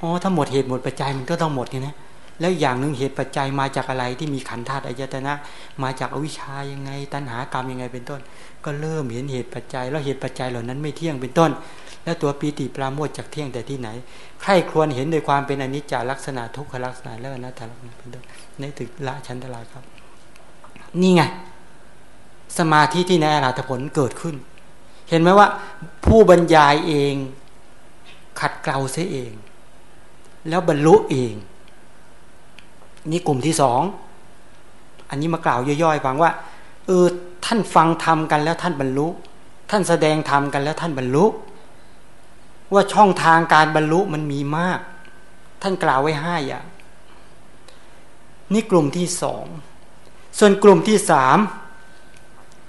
อ๋อถ้าหมดเหตุหมดปัจจัยมันก็ต้องหมดไงนะแล้วอย่างหนึ่งเหตุปัจจัยมาจากอะไรที่มีขันธ์ธาตุอายตนะ มาจากอวิชชายังไง ตัณหากรรมยังไงเป็นต้น ก็เริ่มเห็นเหตุปัจจัย แล้วเหตุปัจจัยเหล่านั้นไม่เที่ยงเป็นต้น แล้วตัวปีติปราโมทจากเที่ยงแต่ที่ไหนใครควรเห็นโดยความเป็นอนิจจาลักษณะทุกขลักษณะแล้วนะแต่ละเป็นต้นในถึงละชั้นตลาดครับ นี่ไงสมาธิที่ในอรหัตผลเกิดขึ้น เห็นไหมว่า ผู้บรรยายเองขัดเกลาเสียเอง แล้วบรรลุเอง นี่กลุ่มที่สอง อันนี้มากล่าวย่อยๆฟังว่าเออท่านฟังธรรมกันแล้วท่านบรรลุ ท่านแสดงธรรมกันแล้วท่านบรรลุ ว่าช่องทางการบรรลุมันมีมาก ท่านกล่าวไว้ห้าอย่างนี่กลุ่มที่สอง ส่วนกลุ่มที่สาม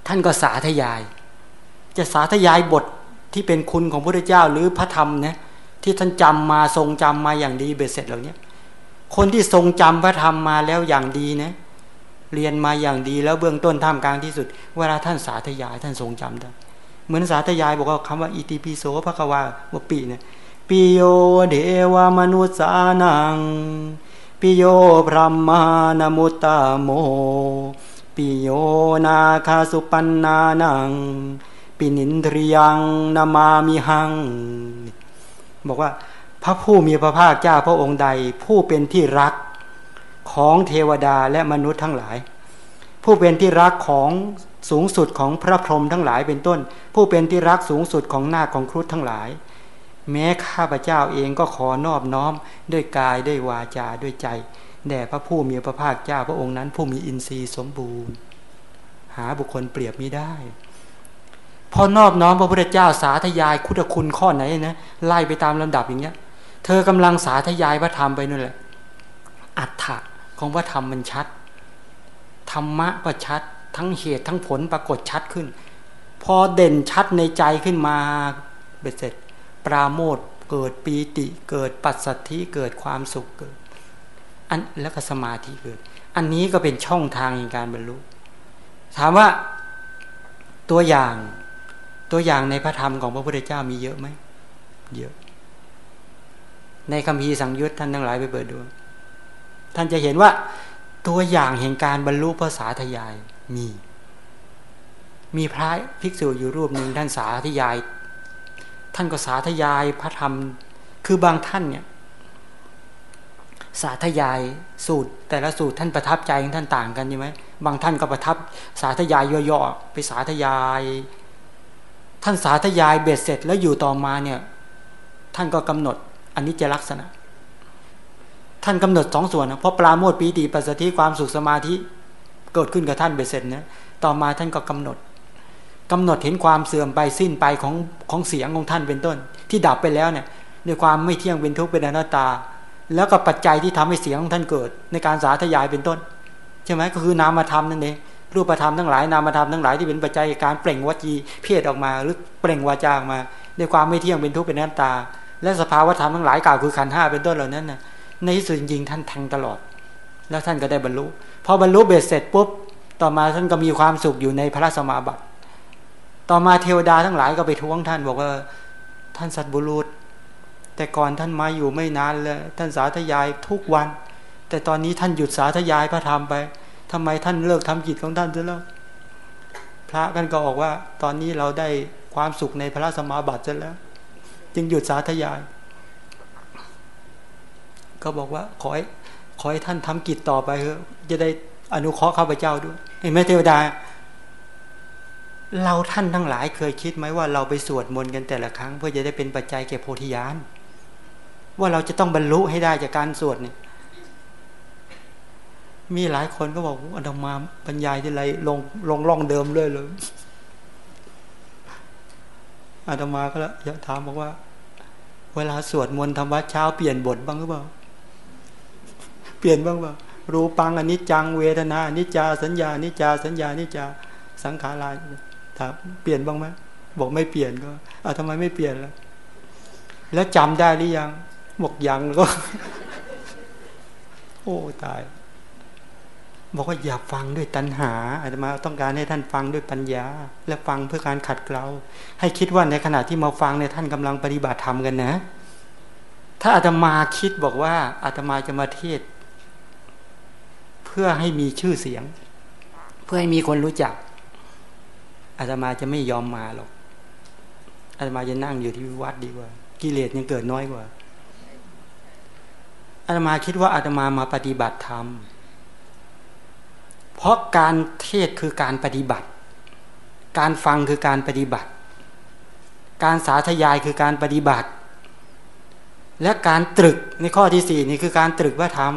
ท่านก็สาธยาย จะสาธยายบทที่เป็นคุณของพระเจ้าหรือพระธรรมนะ ที่ท่านจำมาทรงจำมาอย่างดีเบ็ดเสร็จเหล่านี้คนที่ทรงจำพระธรรมมาแล้วอย่างดีนะเรียนมาอย่างดีแล้วเบื้องต้นท่ามกลางที่สุด เวลาท่านสาธยายท่านทรงจำได้เหมือนสาธยายบอกว่าคำว่าอิติปิโสพระกวาวปีเนี่ยปิโยเดวามนุสานังปิโยพรหมานมุตตาโมปิโยนาคาสุปันนานังปินินทรียังนามามิหัง บอกว่าพระผู้มีพระภาคเจ้าพระองค์ใด ผู้เป็นที่รักของเทวดาและมนุษย์ทั้งหลาย ผู้เป็นที่รักของสูงสุดของพระพรหมทั้งหลายเป็นต้น ผู้เป็นที่รักสูงสุดของหน้าของครุฑทั้งหลาย แม้ข้าพเจ้าเองก็ขอนอบน้อมด้วยกายด้วยวาจาด้วยใจแด่พระผู้มีพระภาคเจ้าพระองค์นั้น ผู้มีอินทรีย์สมบูรณ์ หาบุคคลเปรียบมิได้ พอนอบน้อมพระพุทธเจ้าสาธยายคุณคุณข้อไหนนะไล่ไปตามลำดับอย่างเงี้ย เธอกำลังสาธยายพระธรรมไปนั่นแหละ อัฏฐะของพระธรรมมันชัด ธรรมะก็ชัด ทั้งเหตุทั้งผลปรากฏชัดขึ้น พอเด่นชัดในใจขึ้นมาเบ็ดเสร็จ ปราโมทเกิดปีติเกิดปัสสัทธิเกิดความสุขเกิด อันแล้วก็สมาธิเกิด อันนี้ก็เป็นช่องทางในการบรรลุ ถามว่าตัวอย่าง ตัวอย่างในพระธรรมของพระพุทธเจ้ามีเยอะไหม เยอะ ในคำพีสังยุตท่านทั้งหลายไปเปิดดู ท่านจะเห็นว่า ตัวอย่างแห่งการบรรลุภาษาทยายมี มีพระภิกษุอยู่รูปหนึ่งท่านสาธยาย ท่านก็สาธยายพระธรรม คือบางท่านเนี่ย สาธยายสูตร แต่ละสูตรท่านประทับใจท่านต่างกันใช่ไหมบางท่านก็ประทับสาธยายย่อๆไปสาธยาย ท่านสาธยายเบ็ดเสร็จแล้วอยู่ต่อมาเนี่ย ท่านก็กำหนดอันนี้จะลักษณะ ท่านกำหนดสองส่วนนะเพราะปราโมทปีติปัสสติความสุขสมาธิเกิดขึ้นกับท่านเบสเซ็จนะต่อมาท่านก็กำหนดกำหนดเห็นความเสื่อมไปสิ้นไปของของเสียงของท่านเป็นต้น ที่ดับไปแล้วเนี่ยด้วยความไม่เที่ยงเป็นทุกข์เป็นอนัตตา แล้วก็ปัจจัยที่ทำให้เสียงของท่านเกิด ในการสาธยายเป็นต้น ใช่ไหมก็คือนามธรรมนั่นเอง รูปธรรมทั้งหลายนามธรรมทั้งหลายที่เป็นปัจจัยการเปล่งวจีเพศออกมา หรือเปล่งวาจาออกมาด้วยความไม่เที่ยงเป็นทุกข์เป็นนัตตา และสภาวธรรมทั้งหลายกล่าวคือขันห้าเป็นต้นเหล่านั้นนะในที่สุดจริงท่านแทงตลอด แล้วท่านก็ได้บรรลุพอบรรลุเบ็ดเสร็จปุ๊บต่อมาท่านก็มีความสุขอยู่ในพระสมาบัติ ต่อมาเทวดาทั้งหลายก็ไปท้วงท่านบอกว่าท่านสัตบุรุษ แต่ก่อนท่านมาอยู่ไม่นานเลยท่านสาธยายทุกวัน แต่ตอนนี้ท่านหยุดสาธยายพระธรรมไป ทำไมท่านเลิกทำกิจของท่านซะแล้ว พระกันก็บอกว่า ตอนนี้เราได้ความสุขในพระสมาบัติซะแล้ว จึงหยุดสาธยาย ก็บอกว่าขอให้ขอให้ท่านทำกิจต่อไปเถอะจะได้อนุเคราะห์ข้าพเจ้าด้วยเห็นไหมเทวดา เราท่านทั้งหลายเคยคิดไหมว่าเราไปสวดมนต์กันแต่ละครั้ง เพื่อจะได้เป็นปัจจัยแก่โพธิญาณว่าเราจะต้องบรรลุให้ได้จากการสวดเนี่ย มีหลายคนก็บอกอันมาบรรยายที่ไรลงลงร่องเดิมเลยเลยอาตมาก็แล้วอยากถามบอกว่า เวลาสวดมนต์ทำวัดเช้าเปลี่ยนบทบ้างหรือเปล่า เปลี่ยนบ้างเปล่ารูปังอนิจจังเวทนาอนิจจาสัญญาอนิจจาสัญญาอนิจจาสังขาราถามเปลี่ยนบ้างไหมบอกไม่เปลี่ยนก็อ่าทำไมไม่เปลี่ยนล่ะแล้วจำได้หรือยังบอกยังก็ โอ้ตาย บอกว่าอย่าฟังด้วยตัณหาอาตมาต้องการให้ท่านฟังด้วยปัญญา และฟังเพื่อการขัดเกลาให้คิดว่าในขณะที่มาฟังเนี่ยท่านกำลังปฏิบัติธรรมกันนะ ถ้าอาตมาคิดบอกว่าอาตมาจะมาเทศ เพื่อให้มีชื่อเสียง เพื่อให้มีคนรู้จักอาตมาจะไม่ยอมมาหรอกอาตมาจะนั่งอยู่ที่วัดดีกว่า กิเลสยังเกิดน้อยกว่าอาตมาคิดว่าอาตมามาปฏิบัติธรรม เพราะการเทศคือการปฏิบัติ การฟังคือการปฏิบัติ การสาธยายคือการปฏิบัติ และการตรึกในข้อที่สี่นี่คือการตรึกว่าธรรม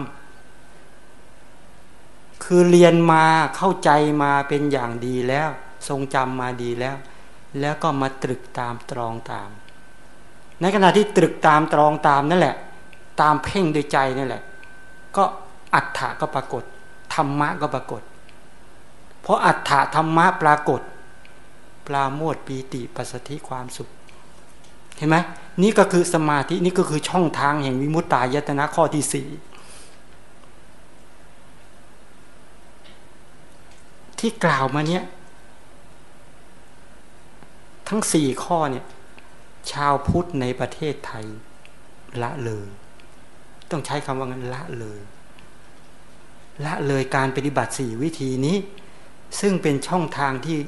คือเรียนมาเข้าใจมาเป็นอย่างดีแล้ว ทรงจำมาดีแล้ว แล้วก็มาตรึกตามตรองตาม ในขณะที่ตรึกตามตรองตามนั่นแหละ ตามเพ่งด้วยใจนี่แหละ ก็อัฏฐะก็ปรากฏธรรมะก็ปรากฏ เพราะอัฏฐธรรมะปรากฏปราโมทปีติปัสสธิความสุข เห็นไหมนี่ก็คือสมาธินี่ก็คือช่องทางแห่งวิมุตตายตนะข้อที่สี่ที่กล่าวมาเนี้ยทั้งสี่ข้อเนี่ยชาวพุทธในประเทศไทยละเลย ต้องใช้คำว่างั้นละเลย ละเลยการปฏิบัติสี่วิธีนี้ ซึ่งเป็นช่องทางที่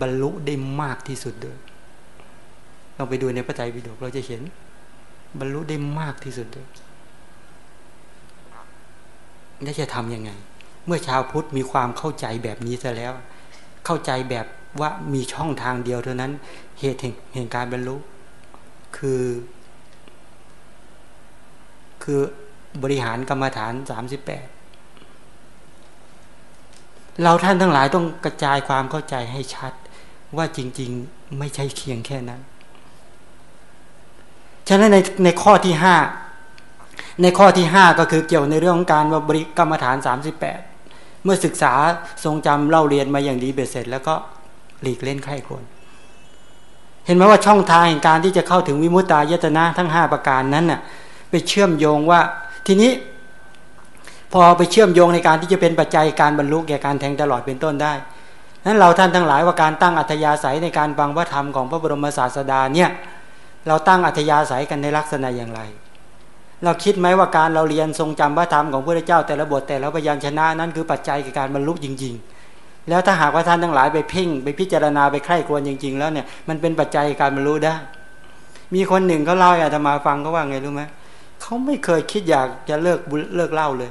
บรรลุได้มากที่สุดเลยเราไปดูในพระไตรปิฎกเราจะเห็น บรรลุได้มากที่สุดเลยนี่จะทำยังไง เมื่อชาวพุทธมีความเข้าใจแบบนี้ซะแล้ว เข้าใจแบบว่ามีช่องทางเดียวเท่านั้น เหตุแห่งการบรรลุ คือ คือบริหารกรรมฐานสามสิบแปด เราท่านทั้งหลายต้องกระจายความเข้าใจให้ชัด ว่าจริง ๆ ไม่ใช่เคียงแค่นั้น ฉะนั้นในในข้อที่ห้าในข้อที่ห้าก็คือเกี่ยวในเรื่องของการว่าบริกรรมฐานสามสิบแปดเมื่อศึกษาทรงจำเล่าเรียนมาอย่างดีเบ็ดเสร็จ แล้วก็หลีกเล่นใครคนเห็นไหมว่าช่องทางแห่งการที่จะเข้าถึงวิมุตตายตนะทั้งห้าประการนั้นน่ะไปเชื่อมโยงว่าทีนี้ อไปเชื่อมโยงในการที่จะเป็นปัจจัยการบรรลุแก่การแทงตลอดเป็นต้นได้นั้นเราท่านทั้งหลายว่าการตั้งอัธยาศัยในการฟังพระธรรมของพระบรมศาสดาเนี่ยเราตั้งอัธยาศัยกันในลักษณะอย่างไร เราคิดไหมว่าการเราเรียนทรงจำพระธรรมของพระเจ้าแต่ละบทแต่ละพยัญชนะนั้นคือปัจจัยแก่การบรรลุจริง ๆ แล้วถ้าหากว่าท่านทั้งหลายไปเพ่ง ไปพิจารณาไปใคร่ครวญจริง ๆ แล้วเนี่ยมันเป็นปัจจัยการบรรลุได้ มีคนหนึ่งเขาเล่าให้อาตมาฟังเขาว่าไงรู้ไหมเขาไม่เคยคิดอยากจะเลิกเลิกเล้าเลย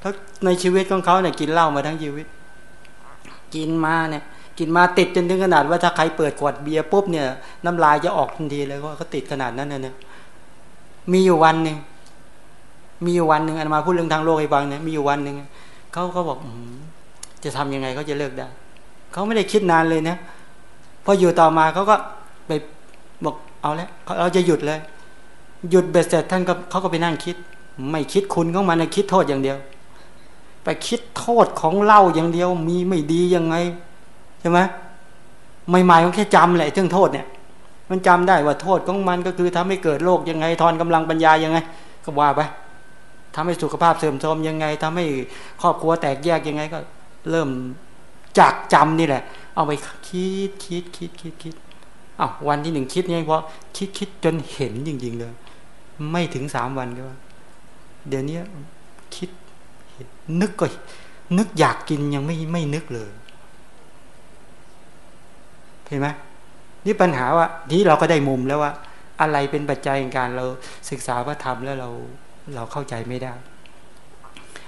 เขาในชีวิตของเขาเนี่ยกินเหล้ามาทั้งชีวิต กินมาเนี่ย กินมาติดจนถึงขนาดว่าถ้าใครเปิดขวดเบียร์ปุ๊บเนี่ย น้ำลายจะออกทันทีเลยว่าเขาติดขนาดนั้นเนี่ยมีอยู่วันหนึ่งมีอยู่วันหนึ่งอันมาพูดเรื่องทางโลกให้ฟังเนี่ยมีอยู่วันหนึ่งเขาเขาบอกอจะทำยังไงเขาจะเลิกได้เขาไม่ได้คิดนานเลยนะพออยู่ต่อมาเขาก็ไปบอกเอาแล้วเราจะหยุดเลย หยุดเบ็ดเสร็จท่านก็เขาก็ไปนั่งคิด ไม่คิดคุณของมันนะคิดโทษอย่างเดียว ไปคิดโทษของเล่าอย่างเดียว มีไม่ดียังไงใช่ไหมไม่หมายก็แค่จำแหละเรื่องโทษเนี่ย มันจำได้ว่าโทษของมันก็คือทำให้เกิดโรคยังไง ทอนกำลังปัญญายังไง ก็ว่าไปทำให้สุขภาพเสื่อมโทรมยังไงทำให้ครอบครัวแตกแยกยังไงก็ เริ่มจากจำนี่แหละ เอาไปคิดคิดคิดคิดคิดอ้าววันที่หนึ่งคิดเนี่ยเพราะคิดคิดจนเห็นจริงๆเลย ไม่ถึงสามวันก็เดี๋ยวนี้คิด นึกก็นึกอยากกินยังไม่ไม่นึกเลยเห็นไหมนี่ปัญหาว่านี้เราก็ได้มุมแล้วว่า อะไรเป็นปัจจัยในการเราศึกษาพระธรรมแล้วเราเราเข้าใจไม่ได้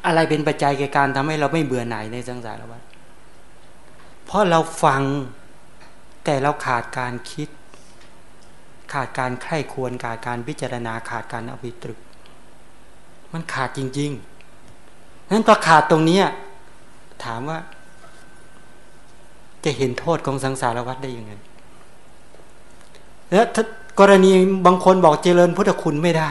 อะไรเป็นปัจจัยในการทำให้เราไม่เบื่อหน่ายในสังสารวัฏเพราะเราฟังแต่เราขาดการคิด ขาดการไข้ควรขาดการพิจารณาขาดการเอาไปตรึก มันขาดจริง ๆ นั้นพอขาดตรงนี้ถามว่า จะเห็นโทษของสังสารวัฏได้ยังไงแล้วกรณีบางคนบอกเจริญพุทธคุณไม่ได้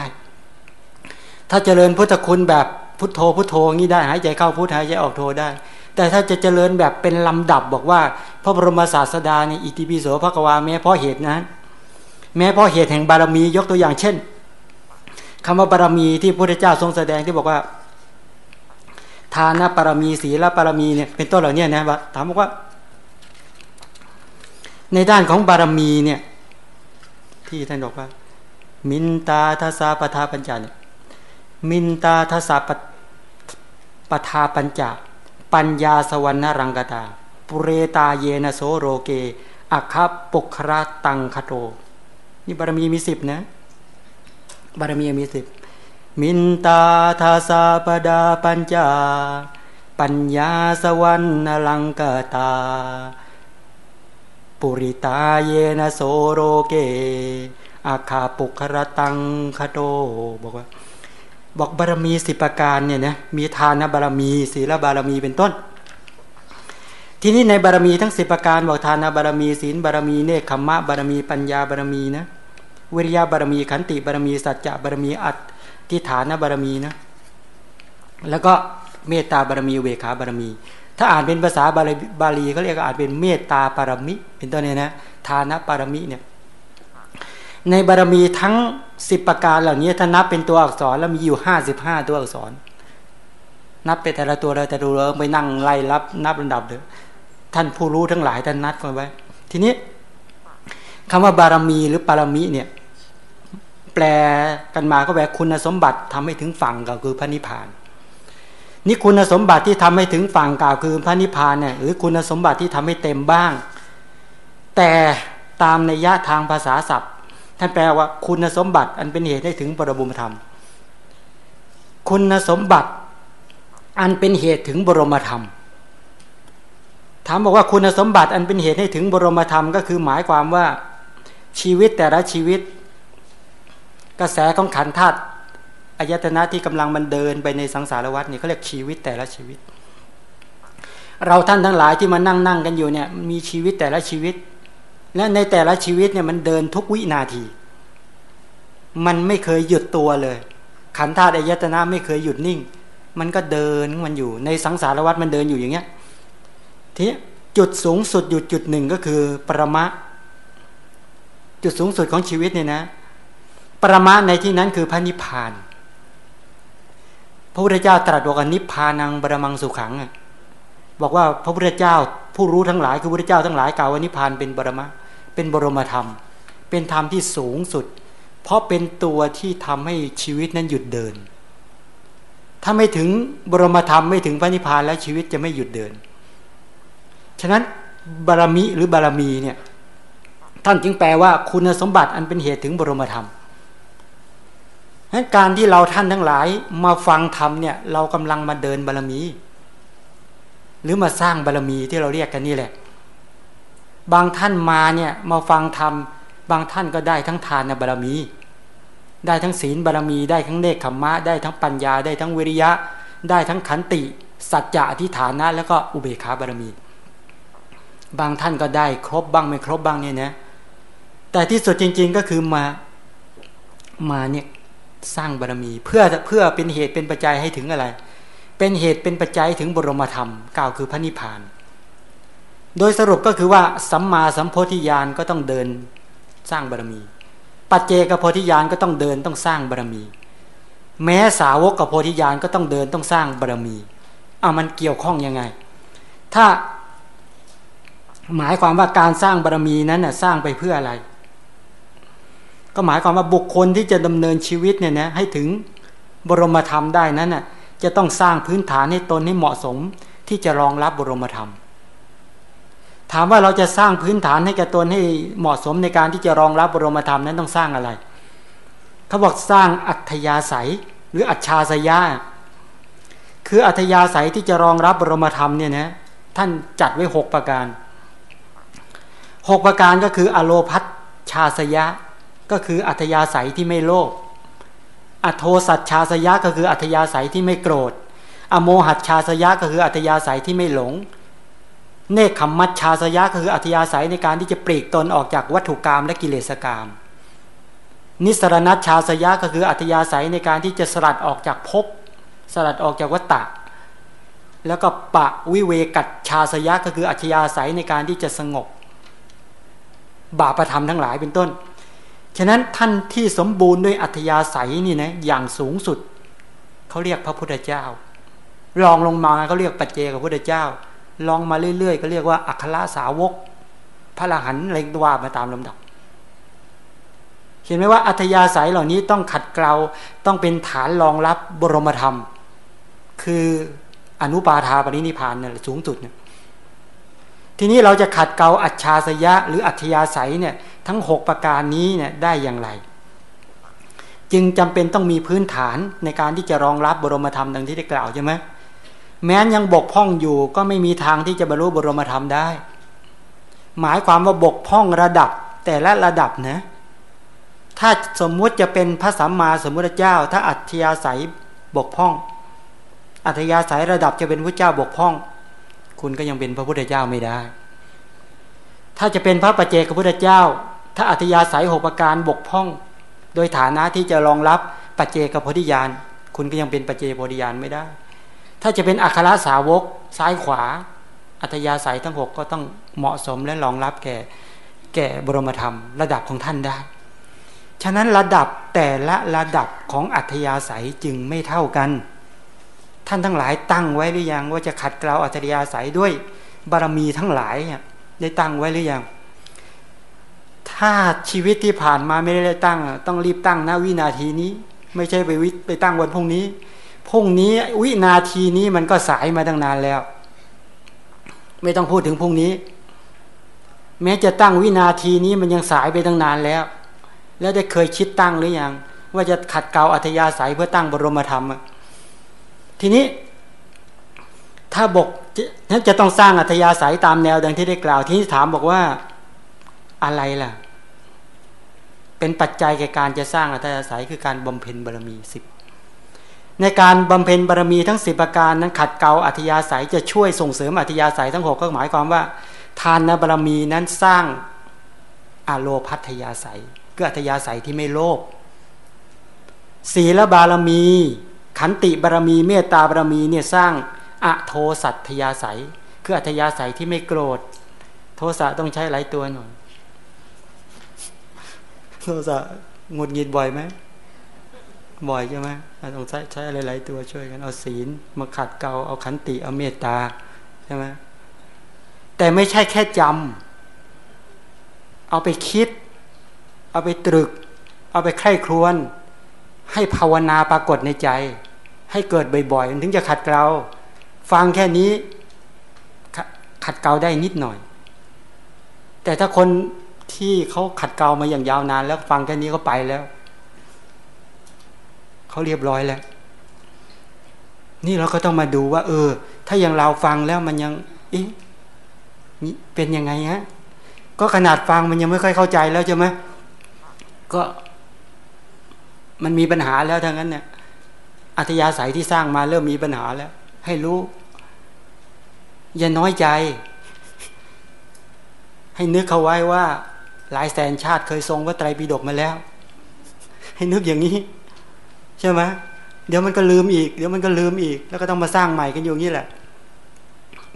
ถ้าเจริญพุทธคุณแบบพุทโธพุทโธงี้ได้หายใจเข้าพุทหายใจออกโธได้ แต่ถ้าจะเจริญแบบเป็นลำดับบอกว่า พระบรมศาสดานี่อิติปิโสพระกวาแม้เพราะเหตุนั้น แม้เพราะเหตุแห่งบารมียกตัวอย่างเช่นคำว่าบารมีที่พระพุทธเจ้าทรงแสดงที่บอกว่า ทานบารมีศีลบารมีเนี่ยเป็นต้นเหล่านี้นะถามบอกว่า ในด้านของบารมีเนี่ย ที่ท่านบอกว่า มินตาทัสาปทาปัญจเนี่ยมินตาทัสาปปทาปัญจปัญญาสวรรณรังกตา ปุเรตาเยนโสโรเกอัคปุคราตังคโตนี่บารมีมีสิบนะ บารมีมีสิบ มินตาทาสาปดาปัญจา ปัญญาสวรรณลังกตา ปุริตาเยนโสโรเก อาคาปุคระตังคโตบอกว่า บอกบารมีสิประการเนี่ยนะมีทานบารมีศีลบารมีเป็นต้น ทีนี้ในบารมีทั้งสิประการบอกทานบารมีศีลบารมีเนคขมมะบารมีปัญญาบารมีนะวิริยะบารมีขันติบารมีสัจจะบารมีอัต ทิฐานบารมีนะแล้วก็เมตตาบารมีเวขาบารมี ถ้าอ่านเป็นภาษาบาลีบาลีเขาเรียกอ่านเป็นเมตตาปารมิ เป็นต้นเนี่ยนะทานปารมิเนี่ยในบารมีทั้งสิบประการเหล่านี้ถ้านับเป็นตัวอักษรแล้วมีอยู่ห้าสิบห้าตัวอักษร นับไปแต่ละตัวเราแต่ดูเราไปนั่งไล่รับนับระดับเลยท่านผู้รู้ทั้งหลายท่านนัดกันไว้ ทีนี้คำว่าบารมีหรือปารมีเนี่ย แปลกันมาก็แปลคุณสมบัติทำให้ถึงฝั่งก็คือพระนิพพาน นี่คุณสมบัติที่ทำให้ถึงฝั่งกล่าวคือพระนิพพานเนี่ยหรือคุณสมบัติที่ทำให้เต็มบ้าง แต่ตามในยะทางภาษาศัพท์ ท่านแปลว่าคุณสมบัติอันเป็นเหตุให้ถึงปรบุมธรรม คุณสมบัติอันเป็นเหตุถึงบรมธรรมถามบอกว่าคุณสมบัติอันเป็นเหตุให้ถึงบรมธรรมก็คือหมายความว่าชีวิตแต่ละชีวิต กระแสของขันธาตุอายตนะที่กำลังมันเดินไปในสังสารวัฏนี่เขาเรียกชีวิตแต่ละชีวิต เราท่านทั้งหลายที่มานั่งนั่งกันอยู่เนี่ยมีชีวิตแต่ละชีวิต และในแต่ละชีวิตเนี่ยมันเดินทุกวินาที มันไม่เคยหยุดตัวเลย ขันธาตุอายตนะไม่เคยหยุดนิ่ง มันก็เดินมันอยู่ ในสังสารวัฏมันเดินอยู่อย่างเงี้ยทีจุดสูงสุดอยู่จุดหนึ่งก็คือ ปรมะ จุดสูงสุดของชีวิตเนี่ยนะ ปรมะในที่นั้นคือพระนิพพาน พระพุทธเจ้าตรัสบอกว่านิพพานังบรมังสุขังบอกว่าพระพุทธเจ้าผู้รู้ทั้งหลายคือพระพุทธเจ้าทั้งหลายกล่าวว่านิพพานเป็นบรมะเป็นบรมธรรม เป็นธรรมที่สูงสุด เพราะเป็นตัวที่ทำให้ชีวิตนั้นหยุดเดิน ถ้าไม่ถึงบรมธรรมไม่ถึงพระนิพพานแล้วชีวิตจะไม่หยุดเดิน ฉะนั้นบารมีหรือบารมีเนี่ยท่านจึงแปลว่าคุณสมบัติอันเป็นเหตุถึงบรมธรรม การที่เราท่านทั้งหลายมาฟังธรรมเนี่ย เรากำลังมาเดินบารมี หรือมาสร้างบารมีที่เราเรียกกันนี่แหละ บางท่านมาเนี่ยมาฟังธรรมบางท่านก็ได้ทั้งทานบารมี ได้ทั้งศีลบารมี ได้ทั้งเนคขมมะ ได้ทั้งปัญญา ได้ทั้งวิริยะ ได้ทั้งขันติ สัจจะอธิฐานะ แล้วก็อุเบกขาบารมี บางท่านก็ได้ครบบ้างไม่ครบบ้างเนี่ยนะแต่ที่สุดจริง ๆก็คือมามาเนี่ย สร้างบารมี เพื่อเพื่อเป็นเหตุเป็นปัจจัยให้ถึงอะไร เป็นเหตุเป็นปัจจัยถึงบรมธรรมกล่าวคือพระนิพพาน โดยสรุปก็คือว่าสัมมาสัมโพธิญาณก็ต้องเดินสร้างบารมี ปัจเจกโพธิญาณก็ต้องเดินต้องสร้างบารมี แม้สาวกกับโพธิญาณก็ต้องเดินต้องสร้างบารมีเอามันเกี่ยวข้องยังไง ถ้าหมายความว่าการสร้างบารมีนั้นน่ะสร้างไปเพื่ออะไร ก็หมายความว่าบุคคลที่จะดำเนินชีวิตเนี่ยนะให้ถึงบรมธรรมได้นั้นน่ะจะต้องสร้างพื้นฐานให้ตนให้เหมาะสมที่จะรองรับบรมธรรม ถามว่าเราจะสร้างพื้นฐานให้แก่ตนให้เหมาะสมในการที่จะรองรับบรมธรรมนั้นต้องสร้างอะไรเขาบอกสร้างอัธยาศัยหรืออัจฉริยะคืออัธยาศัยที่จะรองรับบรมธรรมเนี่ยนะท่านจัดไว้หกประการหกประการก็คือ อโลพัตชาสยะ ก็คืออัธยาศัยที่ไม่โลภอโทสัจชาสยะก็คืออัธยาศัยที่ไม่โกรธ อโมหัตชาสยะก็คืออัธยาศัยที่ไม่หลง เนคขมมัชชาสยะคืออัธยาศัยในการที่จะปลีกตนออกจากวัตถุกรรมและกิเลสกรรม นิสรณัชชาสยะก็คืออัธยาศัยในการที่จะสลัดออกจากภพ สลัดออกจากวัตตะ แล้วก็ปะวิเวกัตชาสยะก็คืออัธยาศัยในการที่จะสงบ บาปธรรมทั้งหลายเป็นต้น ฉะนั้นท่านที่สมบูรณ์ด้วยอัธยาศัยนี่นะอย่างสูงสุดเขาเรียกพระพุทธเจ้าลองลงมาเขาเรียกปัจเจกพระพุทธเจ้า ลองมาเรื่อยๆก็เรียกว่าอัครสาวก พระรหันต์เล็งตัวมาตามลำดับ เห็นไหมว่าอัธยาศัยเหล่านี้ต้องขัดเกลาต้องเป็นฐานรองรับบรมธรรม คืออนุปาทาปรินิพานเนี่ยสูงสุดเนี่ย ทีนี้เราจะขัดเกลาอัจฉาสยะ หรืออัธยาศัยเนี่ยทั้งหกประการนี้เนี่ยได้อย่างไร จึงจำเป็นต้องมีพื้นฐานในการที่จะรองรับบรมธรรมดังที่ได้กล่าวใช่ไหมแม้นยังบกพร่องอยู่ก็ไม่มีทางที่จะบรรลุบรมธรรมได้ หมายความว่าบกพร่องระดับแต่ละระดับนะถ้าสมมุติจะเป็นพระสัมมาสัมพุทธเจ้า ถ้าอัธยาศัยบกพร่อง อัธยาศัยระดับจะเป็นพระเจ้าบกพร่อง คุณก็ยังเป็นพระพุทธเจ้าไม่ได้ ถ้าจะเป็นพระปัจเจกพระพุทธเจ้า ถ้าอัธยาศัยหกประการบกพร่อง โดยฐานะที่จะรองรับปัจเจกพุทธิญาณคุณก็ยังเป็นปัจเจกพุทธิญาณไม่ได้ ถ้าจะเป็นอัครสาวกซ้ายขวา อัธยาศัยทั้งหกก็ต้องเหมาะสมและรองรับแก่แก่บรมธรรมระดับของท่านได้ ฉะนั้นระดับแต่ละระดับของอัธยาศัยจึงไม่เท่ากัน ท่านทั้งหลายตั้งไว้หรือยัง ว่าจะขัดเกลาอัธยาศัยด้วยบารมีทั้งหลายได้ตั้งไว้หรือยัง ถ้าชีวิตที่ผ่านมาไม่ได้ตั้ง ต้องรีบตั้งนะวินาทีนี้ ไม่ใช่ไปวิไปตั้งวันพรุ่งนี้พรุ่งนี้วินาทีนี้มันก็สายมาตั้งนานแล้ว ไม่ต้องพูดถึงพรุ่งนี้ แม้จะตั้งวินาทีนี้มันยังสายไปตั้งนานแล้ว แล้วได้เคยคิดตั้งหรือยังว่าจะขัดเกลาอัธยาศัยเพื่อตั้งบรมธรรม ทีนี้ ถ้าบอกนั้นจะต้องสร้างอัธยาศัยตามแนวดังที่ได้กล่าว ที่ถามบอกว่าอะไรล่ะ เป็นปัจจัยแก่การจะสร้างอัธยาศัยคือการบำเพ็ญบารมีสิบในการบำเพ็ญบารมีทั้งสิบประการนั้นขัดเกลาอัธยาศัยจะช่วยส่งเสริมอัธยาศัยทั้งหกก็หมายความว่า ทานบารมีนั้นสร้างอโลพัทยาศัยคืออัธยาศัยที่ไม่โลภศีลบารมี ขันติบารมีเมตตาบารมีเนี่ยสร้างอโทสัตยาศัย คืออัธยาศัยที่ไม่โกรธ โทสะต้องใช้หลายตัวหน่อยโทสะงดหงิดบ่อยไหมบ่อยใช่ไหมต้องใช้ใช้อะไรหลายตัวช่วยกันเอาศีลมาขัดเกลาเอาขันติเอาเมตตาใช่ไหมแต่ไม่ใช่แค่จำเอาไปคิด เอาไปตรึก เอาไปไข้ครวน ให้ภาวนาปรากฏในใจ ให้เกิดบ่อยๆมันถึงจะขัดเกลาฟังแค่นี้ ขัดเกลาได้นิดหน่อย แต่ถ้าคนที่เขาขัดเกลามาอย่างยาวนาน แล้วฟังแค่นี้ก็ไปแล้วเขาเรียบร้อยแล้ว นี่เราก็ต้องมาดูว่า เออ ถ้าอย่างเราฟังแล้วมันยังเอ๊ะเป็นยังไงฮะก็ขนาดฟังมันยังไม่ค่อยเข้าใจแล้วใช่ไหมก็ มันมีปัญหาแล้วทั้งนั้นเนี่ย อัธยาศัยที่สร้างมาเริ่มมีปัญหาแล้ว ให้รู้ อย่าน้อยใจ ให้นึกเขาไว้ว่า หลายแสนชาติเคยทรงว่าไตรปิฎกมาแล้ว ให้นึกอย่างนี้ ใช่ไหมเดี๋ยวมันก็ลืมอีก เดี๋ยวมันก็ลืมอีก แล้วก็ต้องมาสร้างใหม่กันอยู่นี่แหละ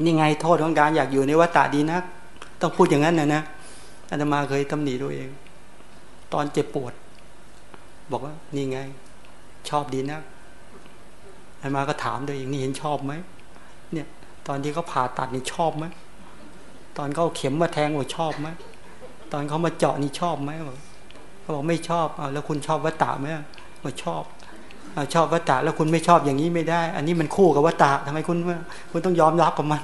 นี่ไงโทษของการอยากอยู่ในวัฏฏะดีนัก ต้องพูดอย่างนั้นนะนะอาตมาเคยตำหนิตัวเอง ตอนเจ็บปวด บอกว่านี่ไง ชอบดีนะ ไอ้มาก็ถามตัวเองนี่เห็นชอบไหมเนี่ย ตอนที่เขาผ่าตัดนี่ชอบไหมตอนเขาเข็มมาแทงว่าชอบไหมตอนเขามาเจาะนี่ชอบไหมเขาบอกไม่ชอบเอาแล้วคุณชอบวัตตะไหมว่าชอบอชอบวัตตะแล้วคุณไม่ชอบอย่างนี้ไม่ได้ อันนี้มันคู่กับวัตตะทำไมคุณคุณต้องยอมรับกับมัน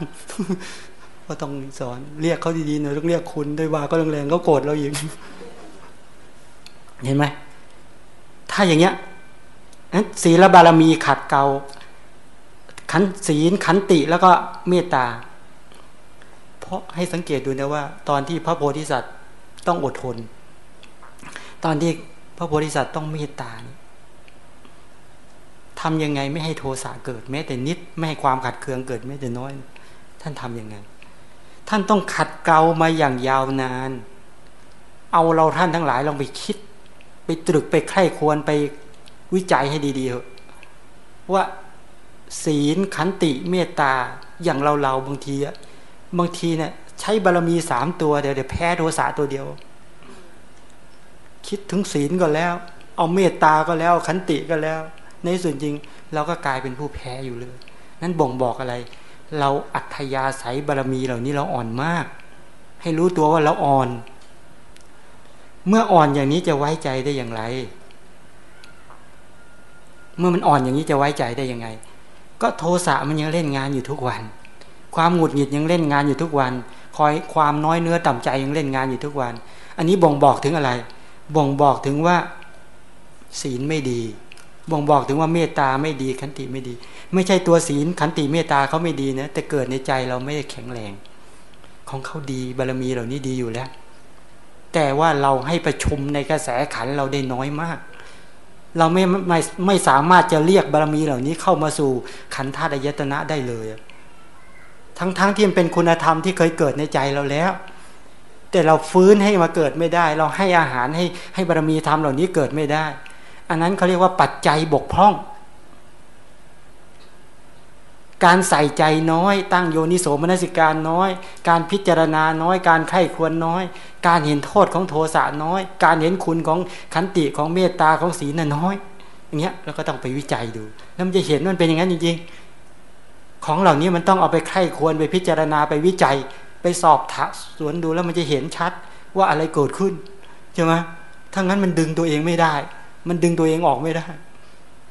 ก็ต้องสอนเรียกเขาดีๆหน่อยต้องเรียกคุณด้วยว่าก็แรงๆเขาโกรธเราอยู่เห็นไหมถ้าอย่างเงี้ย นั้นศีลบารมีขัดเกลาขันศีลขันติแล้วก็เมตตา เพราะให้สังเกตดูนะว่า ตอนที่พระโพธิสัตว์ต้องอดทน ตอนที่พระโพธิสัตว์ต้องเมตตาทำยังไงไม่ให้โทสะเกิดแม้แต่นิด ไม่ให้ความขัดเคืองเกิดแม้แต่น้อย ท่านทํำยังไง ท่านต้องขัดเกลามาอย่างยาวนาน เอาเราท่านทั้งหลายลองไปคิด ไปตรึกไปใคร่ควรไป วิจัยให้ดีๆเถอะว่าศีลขันติเมตตาอย่างเราเราบางทีอะบางทีเนี่ยใช้บารรมีสามตัวเดี๋ยวเดี๋ยวแพ้โทสะตัวเดียว คิดถึงศีลก็แล้ว เอาเมตตาก็แล้วขันติก็แล้ว ในส่วนจริงเราก็กลายเป็นผู้แพ้อยู่เลย นั้นบ่งบอกอะไร เราอัธยาศัยบารรมีเหล่านี้เราอ่อนมาก ให้รู้ตัวว่าเราอ่อน เมื่ออ่อนอย่างนี้จะไว้ใจได้อย่างไร เมื่อมันอ่อนอย่างนี้จะไว้ใจได้ยังไง ก็โทสะมันยังเล่นงานอยู่ทุกวัน ความหงุดหงิดยังเล่นงานอยู่ทุกวัน คอยความน้อยเนื้อต่ำใจยังเล่นงานอยู่ทุกวัน อันนี้บ่งบอกถึงอะไร บ่งบอกถึงว่าศีลไม่ดี บ่งบอกถึงว่าเมตตาไม่ดีขันติไม่ดี ไม่ใช่ตัวศีลขันติเมตตาเขาไม่ดีนะแต่เกิดในใจเราไม่ได้แข็งแรง ของเขาดีบารมีเหล่านี้ดีอยู่แล้ว แต่ว่าเราให้ประชุมในกระแสขันเราได้น้อยมาก เราไม่ไม่ไม่สามารถจะเรียกบารรมีเหล่านี้เข้ามาสู่ขันธาตุยตนะได้เลย ทั้งๆทที่มันเป็นคุณธรรมที่เคยเกิดในใจเราแล้ว แต่เราฟื้นให้มาเกิดไม่ได้ เราให้อาหารให้ให้บารมีธรรมเหล่านี้เกิดไม่ได้ อันนั้นเขาเรียกว่าปัจจัยบกพร่อง การใส่ใจน้อย ตั้งโยนิโสมนสิการน้อย การพิจารณาน้อย การไข้ควรน้อย การเห็นโทษของโทสะน้อย การเห็นคุณของขันติของเมตตาของศีลน่ะน้อยอย่างเงี้ยเราก็ต้องไปวิจัยดูแล้วมันจะเห็นมันเป็นอย่างนั้นจริงๆ ของเหล่านี้มันต้องเอาไปไข้ควรไปพิจารณาไปวิจัย ไปสอบถสวนดูแล้วมันจะเห็นชัดว่าอะไรเกิดขึ้นใช่ไหมถ้างั้นมันดึงตัวเองไม่ได้ มันดึงตัวเองออกไม่ได้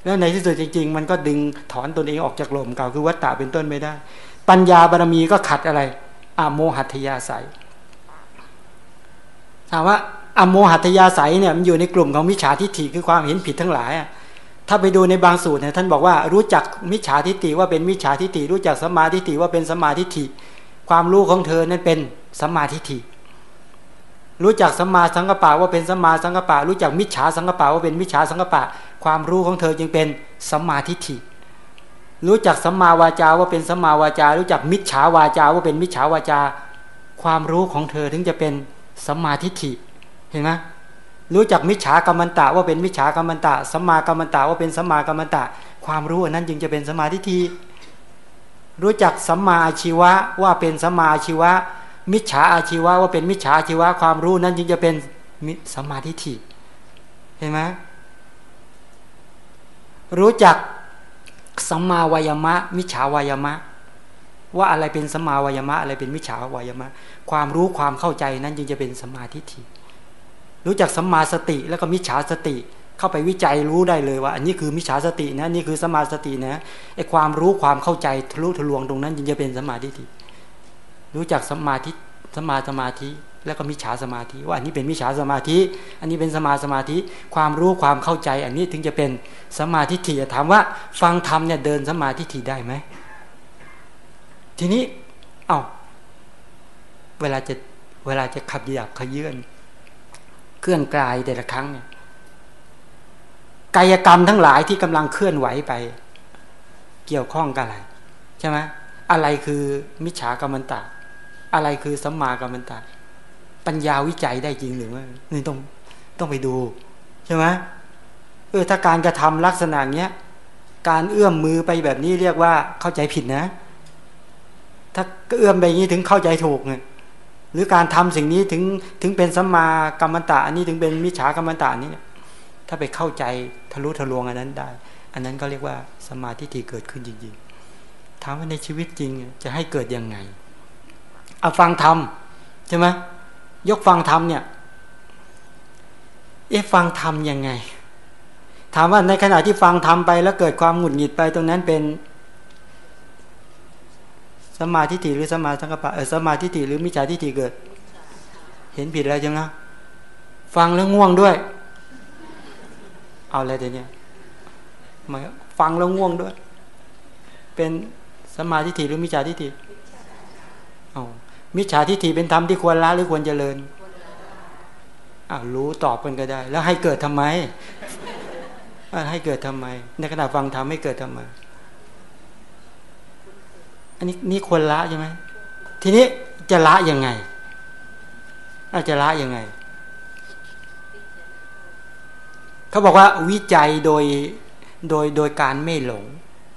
แล้วในที่สุดจริง ๆ มันก็ดึงถอนตัวเองออกจากลมเก่าคือวัตตะเป็นต้นไม่ได้ ปัญญาบารมีก็ขัดอะไรอโมหัตยาศัยถามว่าอโมหัตยาศัยเนี่ยมันอยู่ในกลุ่มของมิจฉาทิฏฐิคือความเห็นผิดทั้งหลายถ้าไปดูในบางสูตรเนี่ยท่านบอกว่ารู้จักมิจฉาทิฏฐิว่าเป็นมิจฉาทิฏฐิรู้จักสมาทิฏฐิว่าเป็นสมาทิฏฐิความรู้ของเธอนั้นเป็นสมาทิฏฐิ รู้จักสัมมาสังกปะว่าเป็นสัมมาสังกปะ รู้จักมิจฉาสังกปะว่าเป็นมิจฉาสังกปะ ความรู้ของเธอจึงเป็นสัมมาทิฏฐิ รู้จักสัมมาวาจาว่าเป็นสัมมาวาจา รู้จักมิจฉาวาจาว่าเป็นมิจฉาวาจา ความรู้ของเธอถึงจะเป็นสัมมาทิฏฐิ เห็นไหมรู้จักมิจฉากรรมันตะว่าเป็นมิจฉากรรมันตะสัมมากรรมันตะว่าเป็นสัมมากรรมันตะ ความรู้อันนั้นจึงจะเป็นสัมมาทิฏฐิรู้จักสัมมาอาชีวะว่าเป็นสัมมาอาชีวะ มิจฉาอาชีวะว่าเป็นมิจฉาอาชีวะความรู้นั้นจึงจะเป็นมิสมาธิฐิเห็นไหมรู้จักสัมมาวายมะ มิจฉาวายมะ ว่าอะไรเป็นสัมมาวายมะ อะไรเป็นมิจฉาวายมะ ความรู้ความเข้าใจนั้นจึงจะเป็นสมาธิฐิรู้จักสัมมาสติแล้วก็มิจฉาสติ เข้าไปวิจัยรู้ได้เลยว่า อันนี้คือมิจฉาสตินะนี่คือสมาสตินะไอความรู้ความเข้าใจทะลุทะลวงตรงนั้นจึงจะเป็นสมาธิฐิ รู้จักสมาธิสมาสมาธิ แล้วก็มิจฉาสมาธิ ว่าอันนี้เป็นมิจฉาสมาธิ อันนี้เป็นสมาสมาธิ ความรู้ความเข้าใจ อันนี้ถึงจะเป็นสมาธิถี่ถามว่า ฟังธรรมเนี่ยเดินสมาธิถี่ได้ไหมทีนี้ เอา้าเวลาจะเวลาจะขับหยับขยื่นเคลื่อนกลายแต่ละครั้งเนี่ยกายกรรมทั้งหลายที่กำลังเคลื่อนไหวไป เกี่ยวข้องกับอะไรใช่ไหมอะไรคือมิจฉากรรมันตะ อะไรคือสัมมากรรมันตะ ปัญญาวิจัยได้จริงหรือไม่นี่ต้องต้องไปดู ใช่ไหมเออถ้าการกระทำลักษณะเนี้ยการเอื้อมมือไปแบบนี้เรียกว่าเข้าใจผิดนะ ถ้าเอื้อมไปอย่างนี้ถึงเข้าใจถูกไงหรือการทำสิ่งนี้ถึงถึงเป็นสัมมากรรมตะอันนี้ถึงเป็นมิจฉากรรมตะนี้ถ้าไปเข้าใจทะลุทะลวงอันนั้นได้ อันนั้นก็เรียกว่าสมาธิที่เกิดขึ้นจริงๆถามว่าในชีวิตจริงจะให้เกิดยังไง เอาฟังธรรมใช่ไหมยกฟังธรรมเนี่ยเอ๊ะฟังธรรมยังไง ถามว่าในขณะที่ฟังธรรมไปแล้วเกิดความหงุดหงิดไปตรงนั้นเป็นสมาธิถิหรือสมาสังกปะเออสมาธิถิหรือมิจฉาทิฏฐิเกิด เห็นผิดแล้วจังนะฟังแล้วง่วงด้วย เอาอะไรเดี๋ยวนี้มาฟังแล้วง่วงด้วย เป็นสมาธิฏฐิหรือมิจฉาทิฏฐิ มิจฉาทิฏฐิเป็นธรรมที่ควรละหรือควรเจริญอ้าวรู้ตอบกันก็ได้ แล้วให้เกิดทำไมให้เกิดทำไม ในขณะฟังธรรมให้เกิดทำไมอันนี้นี่ควรละใช่ไหมทีนี้จะละยังไงอาจะละยังไง เขาบอกว่าวิจัยโดยโดยโดยการไม่หลง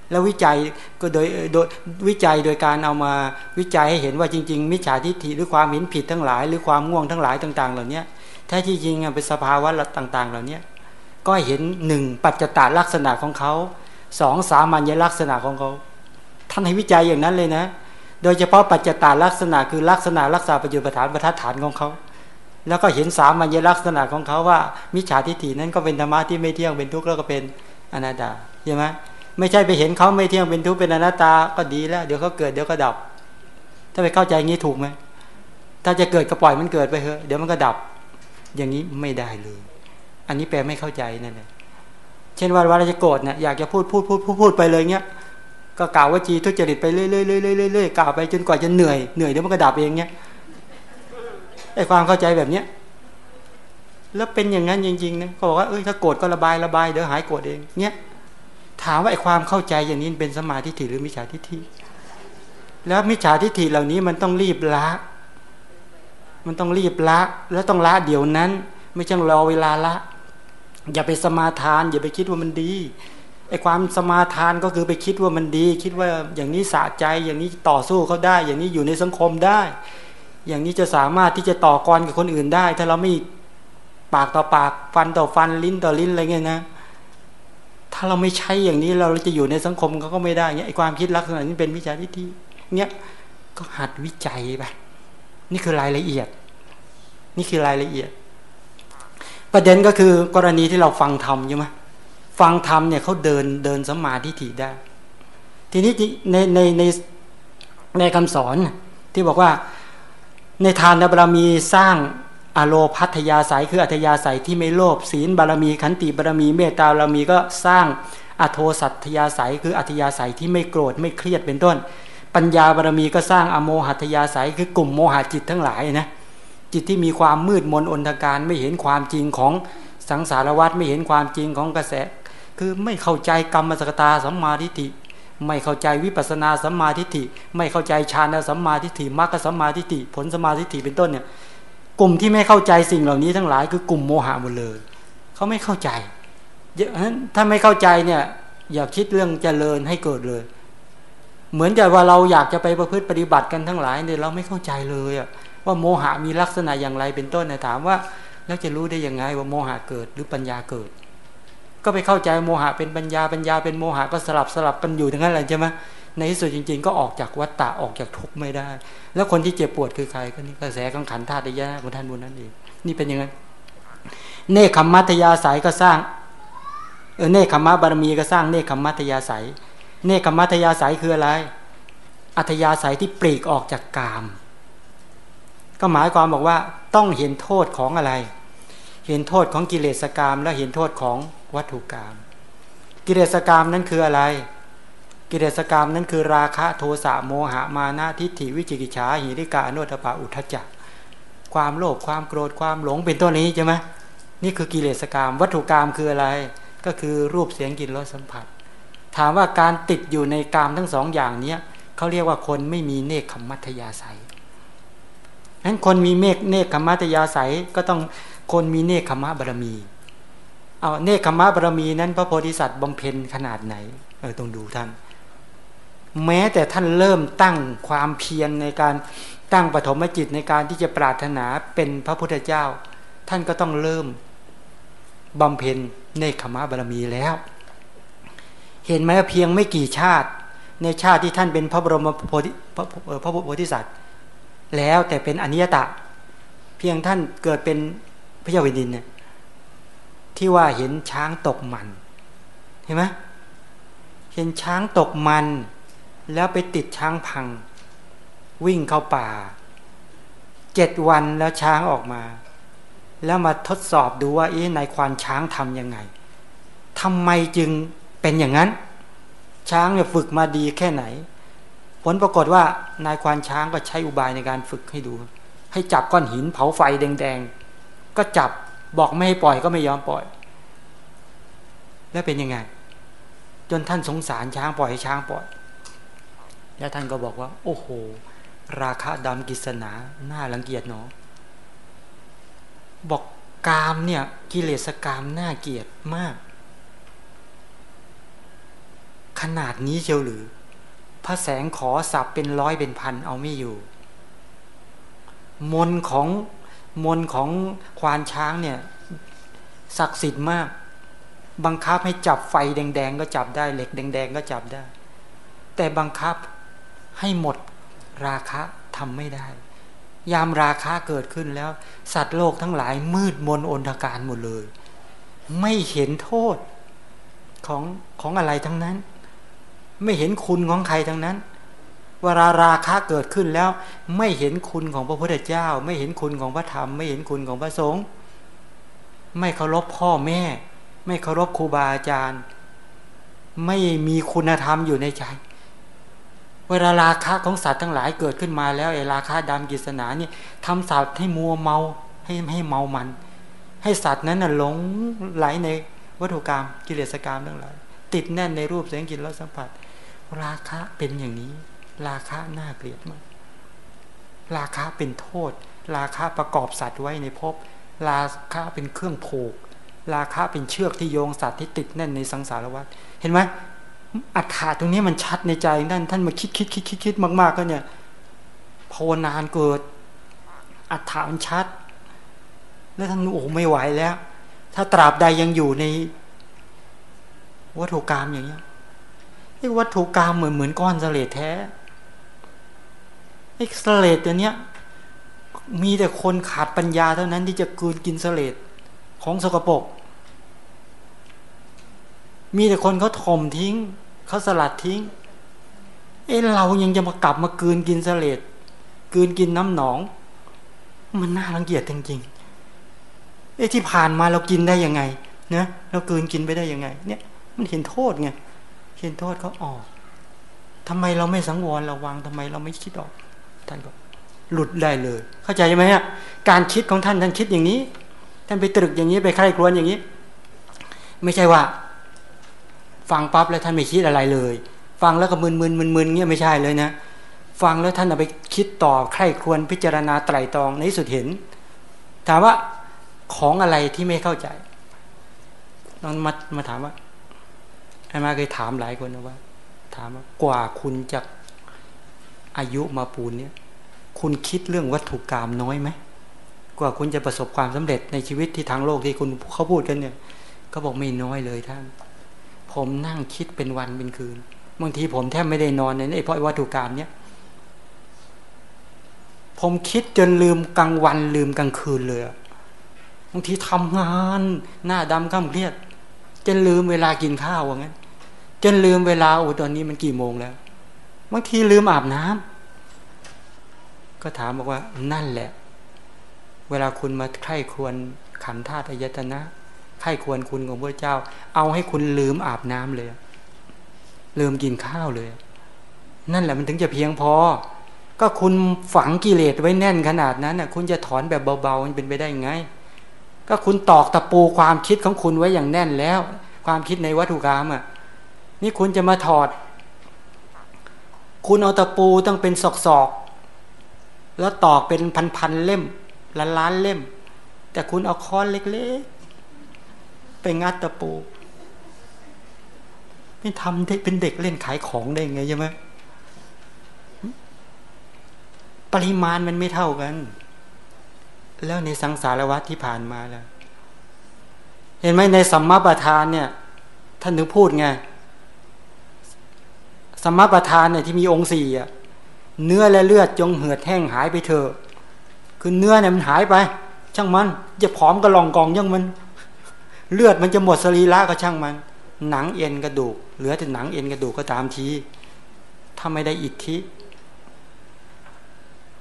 แล้ววิจัยก็โดยโดยวิจัยโดยการเอามาวิจัยให้เห็นว่าจริง ๆ มิจฉาทิฏฐิหรือความเห็นผิดทั้งหลาย หรือความง่วงทั้งหลายต่าง ๆ เหล่านี้แท้ที่จริงเป็นสภาวะต่าง ๆ เหล่านี้ก็เห็นหนึ่งปัจจตาลักษณะของเขาสองสามัญลักษณะของเขาท่านให้วิจัยอย่างนั้นเลยนะ โดยเฉพาะปัจจตาลักษณะคือลักษณะรักษาประโยชน์ประฐานประทัดฐานของเขา แล้วก็เห็นสามัญลักษณะของเขาว่ามิจฉาทิฏฐินั้นก็เป็นธรรมะที่ไม่เที่ยงเป็นทุกข์แล้วก็เป็นอนัตตาใช่ไหม ไม่ใช่ไปเห็นเขาไม่เที่ยงเป็นทุกข์เป็นอนัตตาก็ดีแล้ว เดี๋ยวเขาเกิดเดี๋ยวก็ดับ ถ้าไปเข้าใจงี้ถูกไหมถ้าจะเกิดก็ปล่อยมันเกิดไปเถอะเดี๋ยวมันก็ดับ อย่างนี้ไม่ได้เลย อันนี้แปลไม่เข้าใจนั่นแหละเช่นว่าเราจะโกรธเนี่ยอยากจะพูดพูดพูดพูดพูดไปเลยเงี้ยก็กล่าวว่าจีทุจริตไปเรื่อยเรื่อยเรื่อยเรื่อยกล่าวไปจนกว่าจะเหนื่อยเหนื่อยเดี๋ยวมันก็ดับเองเนี้ยไอ้ความเข้าใจแบบเนี้ยแล้วเป็นอย่างนั้นจริงๆนะก็บอกว่าเอ้ยถ้าโกรธก็ระบายระบายเดี๋ยวหายโกรธเองเนี้ย ถามว่าไอ้ความเข้าใจอย่างนี้เป็นสมาธิถิหรือมิจฉาทิฏฐิแล้วมิจฉาทิฏฐิเหล่านี้มันต้องรีบละ มันต้องรีบละ แล้วต้องละเดี๋ยวนั้น ไม่ใช่รอเวลาละ อย่าไปสมาทาน อย่าไปคิดว่ามันดีไอ้ความสมาทานก็คือไปคิดว่ามันดี คิดว่าอย่างนี้สะใจอย่างนี้ต่อสู้เขาได้ อย่างนี้อยู่ในสังคมได้ อย่างนี้จะสามารถที่จะต่อกรกับคนอื่นได้ ถ้าเราไม่ปากต่อปากฟันต่อฟันลิ้นต่อลิ้นอะไรเงี้ยนะ ถ้าเราไม่ใช้อย่างนี้เราจะอยู่ในสังคมเขาก็ไม่ได้เนี่ยไอ้ความคิดลักษณะนี้เป็นวิชาทิฏฐิเนี่ยก็หัดวิจัยไปนี่คือรายละเอียด นี่คือรายละเอียด ประเด็นก็คือกรณีที่เราฟังธรรมใช่ไหมฟังธรรมเนี่ยเขาเดินเดินสมาทิฏฐิได้ ทีนี้ในในในในคำสอนที่บอกว่าในทานบารมีสร้าง อโลพัทยาสายคืออัธยาศัยที่ไม่โลภศีลบารมีขันติบารมีเมตตาบารมีก็สร้างอโทสัตยาศัยคืออัธยาศัยที่ไม่โกรธไม่เครียดเป็นต้น ปัญญาบารมีก็สร้างอโมหัตยาศัยคือกลุ่มโมหะจิตทั้งหลายนะจิตที่มีความมืดมนอนทการไม่เห็นความจริงของสังสารวัฏไม่เห็นความจริงของกระแส คือไม่เข้าใจกรรมสกตาสัมมาทิฏฐิไม่เข้าใจวิปัสนาสัมมาทิฏฐิไม่เข้าใจฌานสัมมาทิฏฐิมรรคสัมมาทิฏฐิผลสัมมาทิฏฐิเป็นต้นเนี่ย กลุ่มที่ไม่เข้าใจสิ่งเหล่านี้ทั้งหลายคือกลุ่มโมหะหมดเลย เขาไม่เข้าใจเยอะถ้าไม่เข้าใจเนี่ย อย่าคิดเรื่องเจริญให้เกิดเลย เหมือนกับว่าเราอยากจะไปประพฤติปฏิบัติกันทั้งหลายเนี่ยเราไม่เข้าใจเลยอะว่าโมหะมีลักษณะอย่างไรเป็นต้นนะถามว่าแล้วจะรู้ได้ยังไงว่าโมหะเกิดหรือปัญญาเกิด ก็ไปเข้าใจโมหะเป็นปัญญาปัญญาเป็นโมหะก็สลับสลับกันอยู่ทั้งนั้นแหละใช่ไหม ในที่สุดจริง ๆ ก็ออกจากวัฏฏะออกจากทุกข์ไม่ได้ แล้วคนที่เจ็บปวดคือใครก็นี่กระแสกังขันธาตุยะของท่านบุญนั่นเองนี่เป็นยังไงเนคขมัตยาสายก็สร้างเออเนคขมะบารมีก็สร้างเนคขมัตยาสายเนคขมัตยาสายคืออะไร อัธยาศัยที่ปลีกออกจากกาม ก็หมายความบอกว่าต้องเห็นโทษของอะไร เห็นโทษของกิเลสกรรมและเห็นโทษของวัตถุกรรมกิเลสกรรมนั้นคืออะไร กิเลสกรรมนั้นคือราคะโทสะโมหะมานะทิฏฐิวิจิกิจฉาหิริกาโนทปาอุทจจะความโลภความโกรธความหลงเป็นต้นนี้ใช่ไหมนี่คือกิเลสกรรม วัตถุกรรมคืออะไร ก็คือรูปเสียงกลิ่นรสสัมผัส ถามว่าการติดอยู่ในกรรมทั้งสองอย่างเนี้ยเขาเรียกว่าคนไม่มีเนคขมัตยาศัยนั้นคนมีเมฆเนคขมัตยาศัยก็ต้องคนมีเนคขมะบารมีเอาเนคขมะบารมีนั้นพระโพธิสัตว์บำเพ็ญขนาดไหนเออต้องดูท่าน แม้แต่ท่านเริ่มตั้งความเพียรในการตั้งปฐมจิตในการที่จะปรารถนาเป็นพระพุทธเจ้า ท่านก็ต้องเริ่มบำเพ็ญเนคขมะบารมีแล้ว เห็นไหมว่าเพียงไม่กี่ชาติ ในชาติที่ท่านเป็นพระบรมโพธิพระโพธิสัตว์ แล้วแต่เป็นอนิยตะ เพียงท่านเกิดเป็นพระเจ้าแผ่นดินเนี่ยที่ว่าเห็นช้างตกมัน เห็นไหมเห็นช้างตกมัน แล้วไปติดช้างพัง วิ่งเข้าป่าเจ็ดวันแล้วช้างออกมา แล้วมาทดสอบดูว่าเอ๊ะนายควานช้างทำยังไงทำไมจึงเป็นอย่างนั้น ช้างเนี่ยฝึกมาดีแค่ไหน ผลปรากฏว่านายควานช้างก็ใช้อุบายในการฝึกให้ดู ให้จับก้อนหินเผาไฟแดงๆ ก็จับบอกไม่ให้ปล่อยก็ไม่ยอมปล่อย แล้วเป็นยังไง จนท่านสงสารช้างปล่อยให้ช้างปล่อย แล้วท่านก็บอกว่า โอ้โห ราคาดำกิศนาหน้ารังเกียจเนาะบอกกามเนี่ยกิเลสกามน่าเกียดมาก ขนาดนี้เชียวหรือพระแสงขอสับเป็นร้อยเป็นพันเอาไม่อยู่ มนของมนของควานช้างเนี่ยศักดิ์สิทธิ์มาก บังคับให้จับไฟแดง ๆ ก็จับได้ เหล็กแดง ๆ ก็จับได้ แต่บังคับ ให้หมดราคะทำไม่ได้ ยามราคาเกิดขึ้นแล้ว สัตว์โลกทั้งหลายมืดมนอนทการหมดเลย ไม่เห็นโทษของของอะไรทั้งนั้น ไม่เห็นคุณของใครทั้งนั้นเวลาราคะเกิดขึ้นแล้ว ไม่เห็นคุณของพระพุทธเจ้า ไม่เห็นคุณของพระธรรม ไม่เห็นคุณของพระสงฆ์ไม่เคารพพ่อแม่ ไม่เคารพครูบาอาจารย์ ไม่มีคุณธรรมอยู่ในใจ เวลาราคะของสัตว์ทั้งหลายเกิดขึ้นมาแล้วไอ้ราคะดำกิศนานี่ทำสัตว์ให้มัวเมาให้ให้เมามัน ให้สัตว์นั้นน่ะหลงไหลในวัตถุกรรมกิเลสกรรมทั้งหลายติดแน่นในรูปเสียงกลิ่นรสสัมผัส ราคะเป็นอย่างนี้ ราคะน่าเกลียดมาก ราคะเป็นโทษ ราคะประกอบสัตว์ไว้ในภพราคะเป็นเครื่องผูก ราคะเป็นเชือกที่โยงสัตว์ที่ติดแน่นในสังสารวัฏเห็นไหม อัฏฐาตรงนี้มันชัดในใจท่านท่านมาคิดคิดคิดคิดคิดมาก ๆ ก็เนี่ยภาวนานเกิด อัฏฐามันชัด แล้วท่านโอ้ไม่ไหวแล้ว ถ้าตราบใดยังอยู่ใน วัตถุกรรมอย่างเงี้ยไอ้วัตถุกรรมเหมือนเหมือนก้อนสเลดแท้ไอ้สเลดตัวเนี้ยมีแต่คนขาดปัญญาเท่านั้นที่จะกืนกินสเลดของสกปรกมีแต่คนเขาถมทิ้ง เขาสลัดทิ้ง เอ้เรายังจะมากลับมากืนกินเสลดกืนกินน้ำหนอง มันน่ารังเกียจจริงๆเอ้ที่ผ่านมาเรากินได้ยังไงนะเรากืนกินไปได้ยังไง เนี่ย มันเห็นโทษไงเห็นโทษเขาออกทำไมเราไม่สังวรระวังทำไมเราไม่คิดออก ท่านก็หลุดได้เลย เข้าใจไหมฮะการคิดของท่านท่านคิดอย่างนี้ ท่านไปตรึกอย่างนี้ไปใคร่ครวญอย่างนี้ ไม่ใช่ว่า ฟังปั๊บแล้วท่านไม่คิดอะไรเลย ฟังแล้วก็มึนมึนมึนมึนเงี้ยไม่ใช่เลยนะ ฟังแล้วท่านเอาไปคิดต่อใคร่ควญพิจารณาไตรตรองในสุดเห็น ถามว่าของอะไรที่ไม่เข้าใจลองมามาถามว่าไอามาเคยถามหลายคนนะว่า ถามว่ากว่าคุณจะอายุมาปูนเนี่ย คุณคิดเรื่องวัตถุกรรมน้อยไหมกว่าคุณจะประสบความสำเร็จในชีวิตที่ทางโลกที่คุณเขาพูดกันเนี่ย ก็บอกไม่น้อยเลยท่าน ผมนั่งคิดเป็นวันเป็นคืนบางทีผมแทบไม่ได้นอนในเพราะวัตถุกรรมเนี่ยผมคิดจนลืมกลางวันลืมกลางคืนเลยบางทีทำงานหน้าดำข้ามเครียด จนลืมเวลากินข้าวว่างั้น จนลืมเวลาโอ้ตอนนี้มันกี่โมงแล้วบางทีลืมอาบน้ำก็ถามบอกว่านั่นแหละ เวลาคุณมาไข้ควรขันธาตุอายตนะ ไข้ควรคุณของพระเจ้า เอาให้คุณลืมอาบน้ำเลย ลืมกินข้าวเลย นั่นแหละมันถึงจะเพียงพอ ก็คุณฝังกิเลสไว้แน่นขนาดนั้นน่ะคุณจะถอนแบบเบาๆมันเป็นไปได้ไง ก็คุณตอกตะปูความคิดของคุณไว้อย่างแน่นแล้ว ความคิดในวัตถุกรรมอะนี่คุณจะมาถอด คุณเอาตะปูต้องเป็นศอกๆแล้วตอกเป็นพันๆเล่มล้านล้านเล่ม แต่คุณเอาค้อนเล็ก ไปงัดตะปูไม่ทำเป็นเด็กเล่นขายของได้ไงใช่ไหมปริมาณมันไม่เท่ากัน แล้วในสังสารวัตที่ผ่านมาแล้ว เห็นไหมในสัมมาประธานเนี่ย ท่านถึงพูดไงสมมาประทานเนี่ยที่มีองค์สี่อะเนื้อและเลือดจงเหือดแห้งหายไปเถอะ คือเนื้อเนี่ยมันหายไป ช่างมันจะผอมก็ลองกองยังมัน เลือดมันจะหมดสรีระก็ช่างมัน หนังเอ็นกระดูก เหลือแต่หนังเอ็นกระดูกก็ตามทีถ้าไม่ได้อิทธิ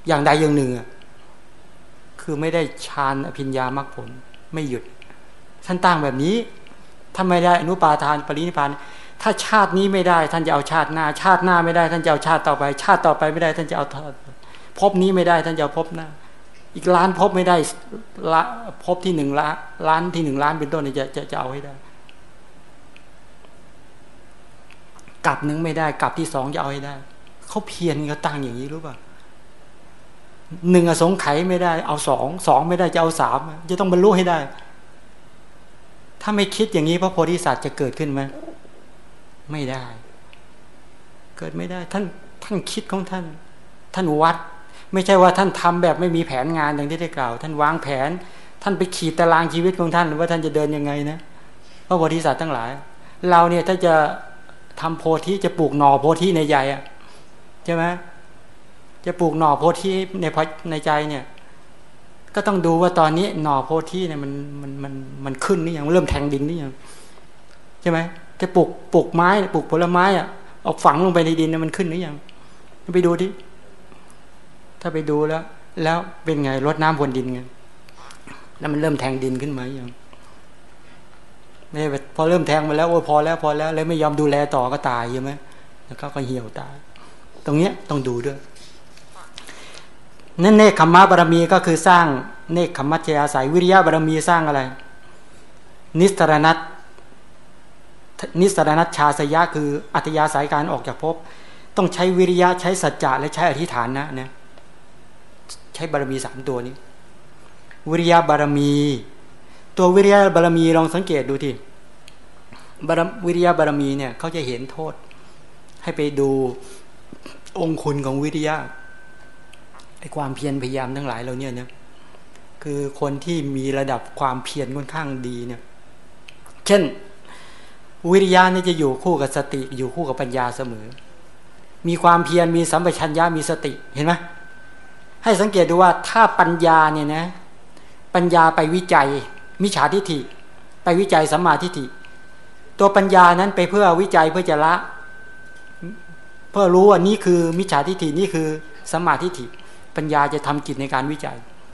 อย่างใดอย่างหนึ่งคือไม่ได้ฌานอภิญญามรรคผล ไม่หยุดท่านตั้งแบบนี้ถ้าไม่ได้อนุปาทานปรินิพาน ถ้าชาตินี้ไม่ได้ ท่านจะเอาชาติหน้า ชาติหน้าไม่ได้ ท่านจะเอาชาติต่อไป ชาติต่อไปไม่ได้ ท่านจะเอาพบนี้ไม่ได้ ท่านจะเอาพบหน้า อีกล้านพบไม่ได้ละพบที่หนึ่งละล้านที่หนึ่งล้านเป็นต้นนี่จะจะจะเอาให้ได้กลับหนึ่งไม่ได้กลับที่สองจะเอาให้ได้เขาเพียรเขาตั้งอย่างนี้รู้ป่ะหนึ่งอสงไขยไม่ได้ เอาสองสองไม่ได้จะเอาสามจะต้องบรรลุให้ได้ ถ้าไม่คิดอย่างนี้พระโพธิสัตว์จะเกิดขึ้นไหมไม่ได้ เกิดไม่ได้ ท่านท่านคิดของท่าน ท่านวัด ไม่ใช่ว่าท่านทำแบบไม่มีแผนงานอย่างที่ได้กล่าว ท่านวางแผน ท่านไปขีดตารางชีวิตของท่านว่าท่านจะเดินยังไงนะพระโพธิสัตว์ทั้งหลาย เราเนี่ยถ้าจะทำโพธิจะปลูกหน่อโพธิในใหญ่ะใช่ไหมจะปลูกหน่อโพธิในพในใจเนี่ย ก็ต้องดูว่าตอนนี้หน่อโพธิเนี่ยมันมันมันมันขึ้นนี่ยังเริ่มแทงดินนี่ยังใช่ไหมจะปลูกปลูกไม้ปลูกผลไม้อะออกฝังลงไปในดินเนี่ยมันขึ้นหรือยังไปดูที่ ถ้าไปดูแล้ว แล้วเป็นไงรดน้ำพรวนดินไงแล้วมันเริ่มแทงดินขึ้นมาอย่างไม่พอเริ่มแทงมาแล้วโอ้พอแล้วพอแล้วแล้วไม่ยอมดูแลต่อก็ตายใช่ไหมแล้วก็ก็เหี่ยวตาย ตรงเนี้ยต้องดูด้วยนั่นเนคขมะบารมีก็คือสร้างเนคขมัจยาสายวิริยะบารมีสร้างอะไร นิสรณัตนิสรณัตชาสยะคืออัตยาสายการออกจากภพต้องใช้วิริยะใช้สัจจะและใช้อธิษฐานนะเนี่ย ใช้บารมีสามตัวนี้ วิริยะบารมี ตัววิริยะบารมีลองสังเกตดูทีบารวิริยะบารมีเนี่ยเขาจะเห็นโทษ ให้ไปดูองคุณของวิริยะไอความเพียรพยายามทั้งหลายเราเนี่ยเนี่ยคือคนที่มีระดับความเพียรค่อนข้างดีเนี่ย เช่น วิริยะนี่จะอยู่คู่กับสติ อยู่คู่กับปัญญาเสมอ มีความเพียรมีสัมปชัญญะมีสติเห็นไหม ให้สังเกตดูว่าถ้าปัญญาเนี่ยนะ ปัญญาไปวิจัย มิจฉาทิฏฐิ ไปวิจัยสัมมาทิฏฐิ ตัวปัญญานั้นไปเพื่อวิจัยเพื่อจะละ เพื่อรู้ว่านี่คือมิจฉาทิฏฐินี่คือสัมมาทิฏฐิ ปัญญาจะทำกิจในการวิจัย